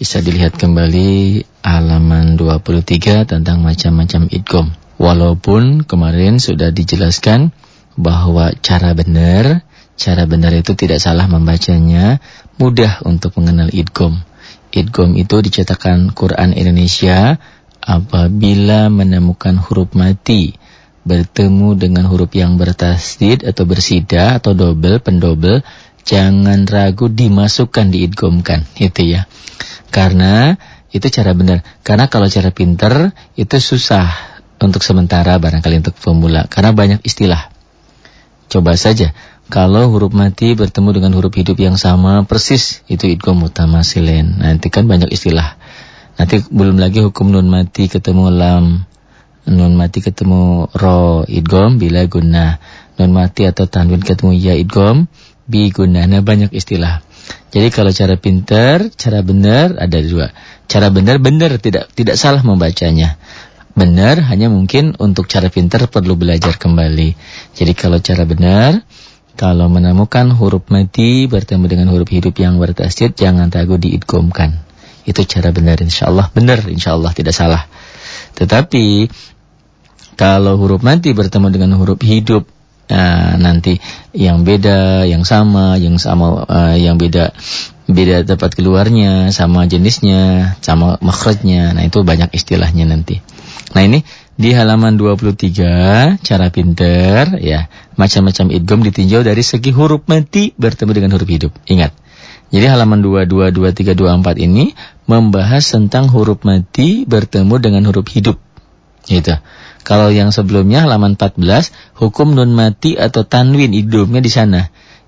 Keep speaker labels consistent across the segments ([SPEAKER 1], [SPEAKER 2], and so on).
[SPEAKER 1] Bisa dilihat kembali halaman 23 tentang macam-macam idgom. Walaupun kemarin sudah dijelaskan bahwa cara benar, cara benar itu tidak salah membacanya, mudah untuk mengenal idgom. Idgom itu dicetakkan Quran Indonesia apabila menemukan huruf mati bertemu dengan huruf yang bertasdid atau bersida atau double, pendobel, jangan ragu dimasukkan diidgomkan, itu ya. Karena itu cara benar. Karena kalau cara pinter itu susah untuk sementara barangkali untuk pemula karena banyak istilah. Coba saja kalau huruf mati bertemu dengan huruf hidup yang sama persis itu idgham mutamasilen. Nanti kan banyak istilah. Nanti belum lagi hukum nun mati ketemu lam, nun mati ketemu ro idgham bila guna. Nun mati atau tanwin ketemu ya idgham bi guna. Nah banyak istilah. Jadi kalau cara pintar, cara benar ada dua. Cara benar benar tidak tidak salah membacanya benar hanya mungkin untuk cara pintar perlu belajar kembali. Jadi kalau cara benar, kalau menemukan huruf mati bertemu dengan huruf hidup yang bertasjid, jangan ragu diidgomkan. Itu cara benar insya Allah benar insya Allah tidak salah. Tetapi kalau huruf mati bertemu dengan huruf hidup Nah, nanti yang beda, yang sama, yang sama, uh, yang beda, beda tempat keluarnya, sama jenisnya, sama makhrajnya. Nah, itu banyak istilahnya nanti. Nah ini di halaman 23 cara pinter ya macam-macam idgham ditinjau dari segi huruf mati bertemu dengan huruf hidup. Ingat. Jadi halaman 22 23 24 ini membahas tentang huruf mati bertemu dengan huruf hidup. Gitu. Kalau yang sebelumnya halaman 14 hukum nun mati atau tanwin idghamnya di sana.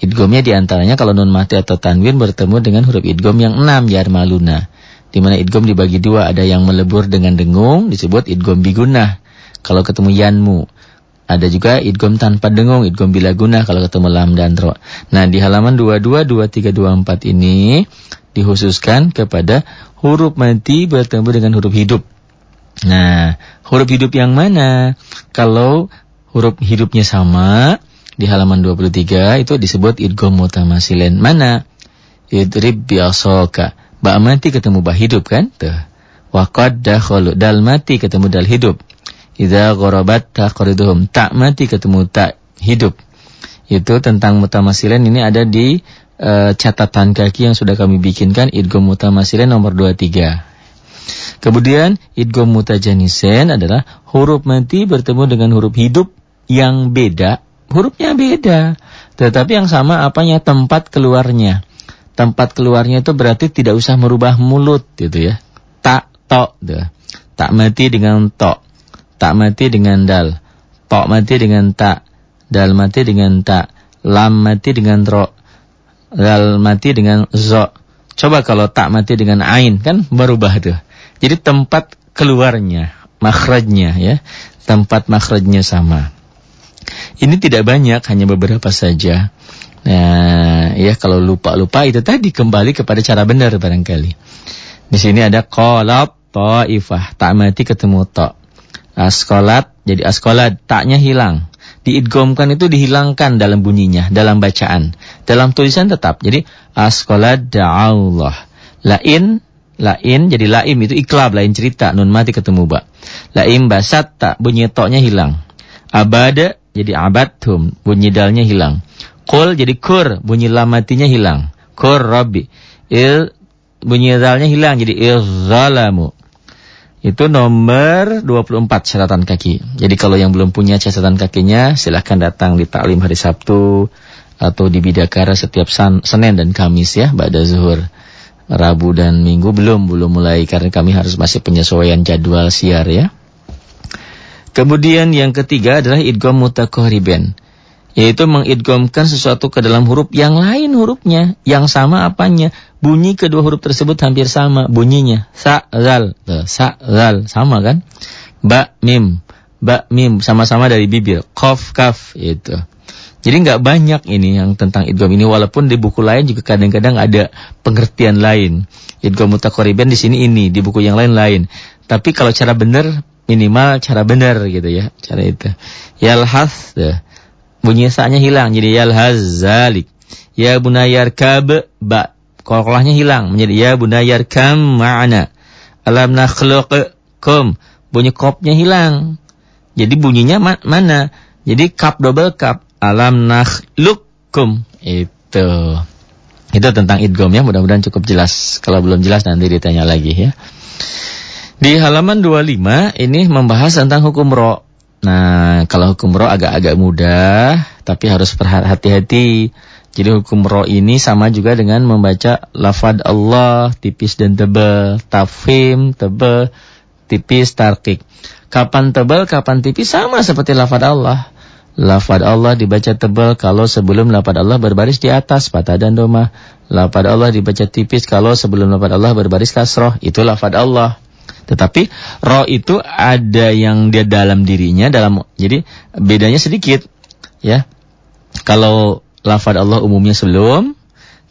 [SPEAKER 1] Idghamnya di antaranya kalau nun mati atau tanwin bertemu dengan huruf idgham yang 6 yarmaluna di mana idgom dibagi dua, ada yang melebur dengan dengung disebut idgom bigunah. Kalau ketemu yanmu, ada juga idgom tanpa dengung, idgom bila guna kalau ketemu lam dan ro. Nah, di halaman 22 23 24 ini dikhususkan kepada huruf mati bertemu dengan huruf hidup. Nah, huruf hidup yang mana? Kalau huruf hidupnya sama di halaman 23 itu disebut idgom mutamasilen. Mana? Idrib biasoka. Ba mati ketemu ba hidup kan? Tuh. Wa qad dakhalu dal mati ketemu dal hidup. Idza gharabat taqriduhum tak mati ketemu tak hidup. Itu tentang mutamasilen ini ada di uh, catatan kaki yang sudah kami bikinkan idgham mutamasilen nomor 23. Kemudian idgham mutajanisen adalah huruf mati bertemu dengan huruf hidup yang beda, hurufnya beda, tetapi yang sama apanya tempat keluarnya tempat keluarnya itu berarti tidak usah merubah mulut gitu ya. Tak, tok, gitu. tak mati dengan tok, tak mati dengan dal, tok mati dengan tak, dal mati dengan tak, lam mati dengan ro, dal mati dengan zo. Coba kalau tak mati dengan ain kan berubah tuh. Jadi tempat keluarnya, makhrajnya ya, tempat makhrajnya sama. Ini tidak banyak, hanya beberapa saja. Nah, ya kalau lupa-lupa itu tadi kembali kepada cara benar barangkali. Di sini ada qalab ta'ifah, tak mati ketemu ta. Askolat jadi askolat, taknya hilang. Diidgomkan itu dihilangkan dalam bunyinya, dalam bacaan. Dalam tulisan tetap. Jadi askolat da'allah. Lain lain jadi laim itu iklab lain cerita nun mati ketemu ba. Laim basat tak bunyi toknya hilang. Abada jadi abadhum bunyi dalnya hilang. Qul jadi kur, bunyi lam matinya hilang. Kur rabbi. Il bunyi zalnya hilang jadi izzalamu. Itu nomor 24 catatan kaki. Jadi kalau yang belum punya catatan kakinya silahkan datang di taklim hari Sabtu atau di Bidakara setiap Senin dan Kamis ya, pada zuhur. Rabu dan Minggu belum belum mulai karena kami harus masih penyesuaian jadwal siar ya. Kemudian yang ketiga adalah idgham mutakohriben yaitu mengidgomkan sesuatu ke dalam huruf yang lain hurufnya, yang sama apanya. Bunyi kedua huruf tersebut hampir sama bunyinya. Sa, zal, sa, zal, sama kan? Ba, mim, ba, mim, sama-sama dari bibir. Kof, kaf, itu. Jadi nggak banyak ini yang tentang idgom ini, walaupun di buku lain juga kadang-kadang ada pengertian lain. Idgom mutakoriben di sini ini, di buku yang lain lain. Tapi kalau cara benar, minimal cara benar gitu ya, cara itu. Yalhas, deh bunyi sa hilang jadi yalhazalik. Ya bunayar kab ba kolkolahnya hilang menjadi ya bunayar kam ma'ana. Alam nakhluqkum. Bunyi kopnya hilang. Jadi bunyinya ma mana? Jadi kap double kap. Alam nakhluqkum. Itu. Itu tentang idgom ya. Mudah-mudahan cukup jelas. Kalau belum jelas nanti ditanya lagi ya. Di halaman 25 ini membahas tentang hukum ro. Nah, kalau hukum ro agak-agak mudah, tapi harus berhati-hati. Jadi hukum ro ini sama juga dengan membaca lafad Allah tipis dan tebal, tafhim tebal, tipis tarkik. Kapan tebal, kapan tipis sama seperti lafad Allah. Lafad Allah dibaca tebal kalau sebelum lafad Allah berbaris di atas patah dan doma. Lafad Allah dibaca tipis kalau sebelum lafad Allah berbaris kasroh. Itu lafad Allah. Tetapi ro itu ada yang dia dalam dirinya dalam jadi bedanya sedikit ya. Kalau lafad Allah umumnya sebelum,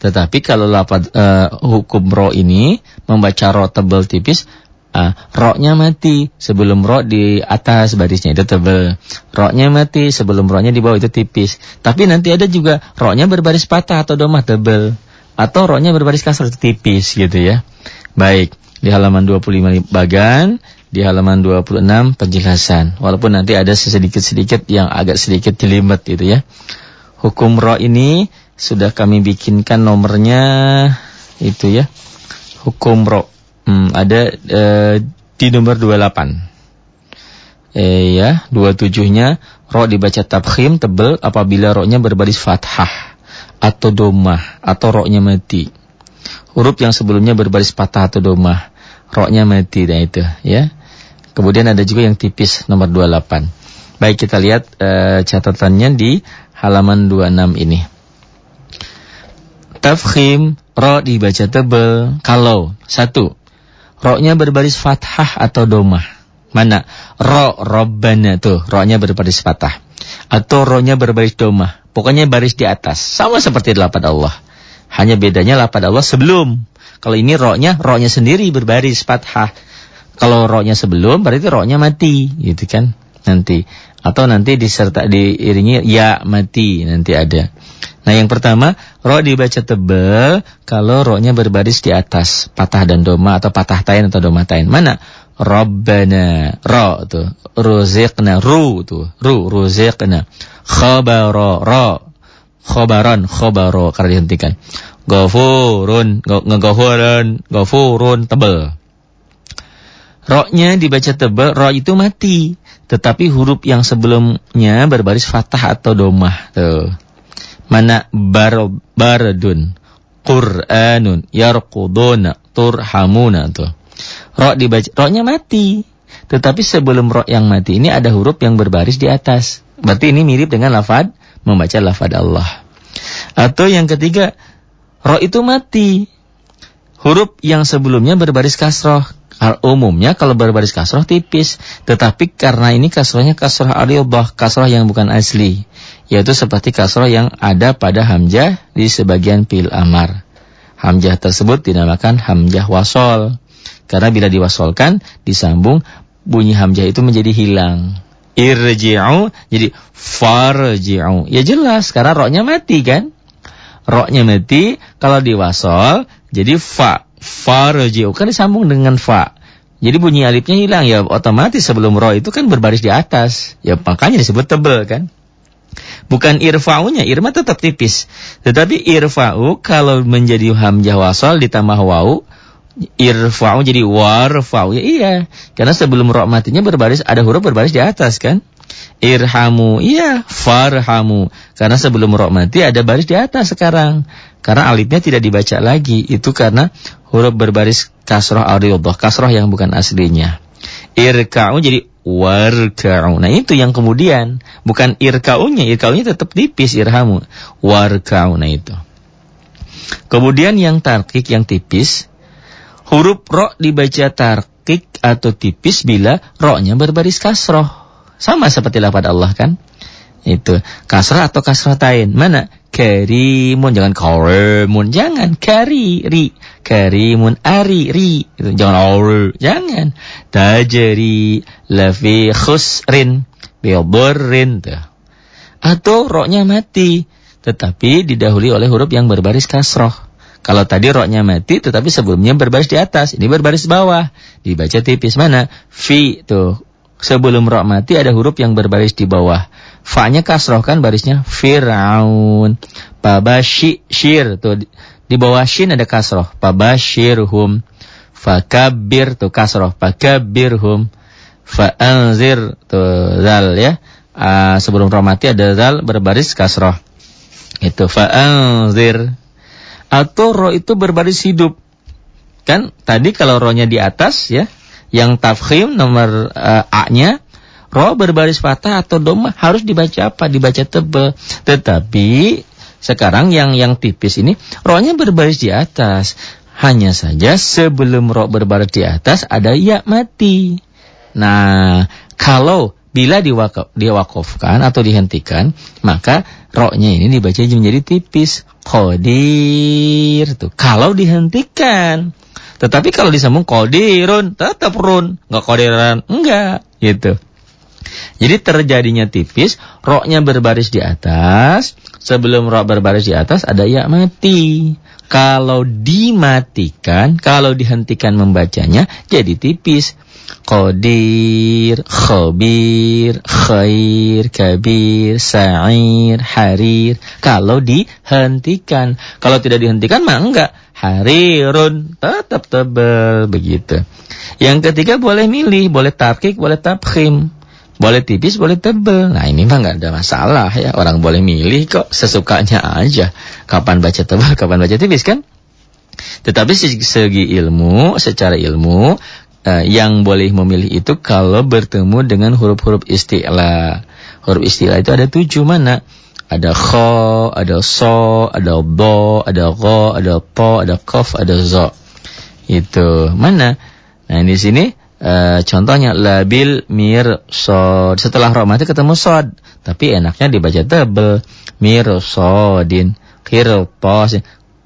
[SPEAKER 1] tetapi kalau lafad uh, hukum ro ini membaca ro tebal tipis, uh, ro-nya mati sebelum ro di atas barisnya itu tebal. Ro-nya mati sebelum ro-nya di bawah itu tipis. Tapi nanti ada juga ro-nya berbaris patah atau domah tebal atau ro-nya berbaris kasar itu tipis gitu ya. Baik, di halaman 25 bagan, di halaman 26 penjelasan. Walaupun nanti ada sedikit-sedikit yang agak sedikit jelimet gitu ya. Hukum ro ini sudah kami bikinkan nomornya itu ya. Hukum ro. Hmm, ada eh, di nomor 28. Eh ya, 27-nya ro dibaca tabkhim tebel apabila ro-nya berbaris fathah atau domah atau ro-nya mati. Huruf yang sebelumnya berbaris patah atau domah, ro-nya mati dan itu ya. Kemudian ada juga yang tipis nomor 28. Baik kita lihat uh, catatannya di halaman 26 ini. Tafkhim, ro dibaca tebel kalau satu, ro-nya berbaris fathah atau domah. Mana? Ro, robbana tuh, ro-nya berbaris fathah. Atau ro-nya berbaris domah. Pokoknya baris di atas. Sama seperti lapad Allah. Hanya bedanya lapad Allah sebelum. Kalau ini ro-nya, ro-nya sendiri berbaris fathah. Kalau ro-nya sebelum, berarti ro-nya mati. Gitu kan? Nanti atau nanti diserta diiringi ya mati nanti ada. Nah yang pertama ro dibaca tebal kalau ro-nya berbaris di atas patah dan doma atau patah tain atau doma tain. Mana? Rabbana ro tuh ruziqna ru tuh ru ruziqna khabara ro khabaran khabaro karena dihentikan ghafurun ngghafurun ghafurun tebal Ro-nya dibaca tebal, ro itu mati. Tetapi huruf yang sebelumnya berbaris fathah atau domah. Tuh. Mana bar baradun, Qur'anun, yarquduna, turhamuna tuh. Ro dibaca, ro-nya mati. Tetapi sebelum ro yang mati ini ada huruf yang berbaris di atas. Berarti ini mirip dengan lafad membaca lafad Allah. Atau yang ketiga, ro itu mati. Huruf yang sebelumnya berbaris kasroh umumnya kalau berbaris kasroh tipis, tetapi karena ini kasrohnya kasroh aridah, kasroh yang bukan asli, yaitu seperti kasroh yang ada pada hamzah di sebagian pil amar. Hamzah tersebut dinamakan hamzah wasol, karena bila diwasolkan disambung bunyi hamzah itu menjadi hilang. Irji'u jadi farji'u. Ya jelas karena roknya mati kan? Roknya mati kalau diwasol jadi fa farji'u kan disambung dengan fa. Jadi bunyi alifnya hilang ya otomatis sebelum ro itu kan berbaris di atas. Ya makanya disebut tebel kan. Bukan irfa'unya, irma tetap tipis. Tetapi irfa'u kalau menjadi hamzah wasal ditambah wau, irfa'u jadi warfa'u. Ya iya, karena sebelum ro matinya berbaris ada huruf berbaris di atas kan. Irhamu, iya, farhamu. Karena sebelum ro mati ada baris di atas sekarang. Karena alifnya tidak dibaca lagi. Itu karena huruf berbaris kasroh ariyodah. Kasroh yang bukan aslinya. Irka'u jadi warka'u. Nah itu yang kemudian. Bukan irka'unya. Irka'unya tetap tipis irhamu. Warka'u. Nah itu. Kemudian yang tarkik yang tipis. Huruf ro dibaca tarkik atau tipis bila ro-nya berbaris kasroh. Sama seperti lafad Allah kan. Itu. Kasrah atau kasratain. Mana? karimun jangan karimun jangan kari ri karimun ari ri jangan aur jangan tajri lafi khusrin biadurrin atau roknya mati tetapi didahului oleh huruf yang berbaris kasroh Kalau tadi roknya mati tetapi sebelumnya berbaris di atas, ini berbaris bawah. Dibaca tipis mana? Fi tuh. Sebelum rok mati ada huruf yang berbaris di bawah. Fa-nya kasroh kan barisnya Fir'aun. Pabashir tuh di bawah shin ada kasroh. Pabashirhum. Fakabir tuh kasroh. Fakabirhum. Fa'anzir tuh zal ya. Uh, sebelum rok mati ada zal berbaris kasroh. Itu fa'anzir atau roh itu berbaris hidup. Kan tadi kalau rohnya di atas ya, yang tafkhim nomor uh, A-nya, roh berbaris fatah atau doma harus dibaca apa? Dibaca tebal. Tetapi sekarang yang yang tipis ini rohnya berbaris di atas. Hanya saja sebelum roh berbaris di atas ada ya mati. Nah, kalau bila diwakaf, diwakafkan atau dihentikan, maka roknya ini dibaca menjadi tipis. Qadir tuh. Kalau dihentikan. Tetapi kalau disambung qadirun, tetap run. Enggak qadiran, enggak. Gitu. Jadi terjadinya tipis, roknya berbaris di atas. Sebelum rok berbaris di atas ada ya mati. Kalau dimatikan, kalau dihentikan membacanya, jadi tipis. Qadir, khabir, khair, kabir, sa'ir, harir. Kalau dihentikan. Kalau tidak dihentikan mah enggak. Harirun, tetap tebal. Begitu. Yang ketiga boleh milih. Boleh tarkik, boleh tabkhim. Boleh tipis, boleh tebal. Nah ini mah nggak ada masalah ya. Orang boleh milih kok sesukanya aja. Kapan baca tebal, kapan baca tipis kan? Tetapi segi ilmu, secara ilmu, uh, yang boleh memilih itu kalau bertemu dengan huruf-huruf istilah. Huruf istilah itu ada tujuh mana? Ada kho, ada so, ada bo, ada go, ada po, ada kof, ada zo. Itu mana? Nah di sini uh, contohnya labil mir sod. Setelah ro mati ketemu sod, tapi enaknya dibaca tebel. Mir sodin, kirtos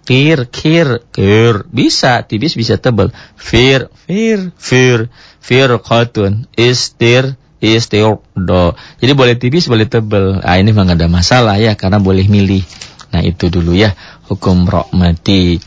[SPEAKER 1] kir, kir, kir. Bisa, tipis bisa tebal. Fir, fir, fir, fir kotun, istir, istir, do. Jadi boleh tipis, boleh tebal. Ah ini memang ada masalah ya, karena boleh milih. Nah itu dulu ya, hukum rok mati.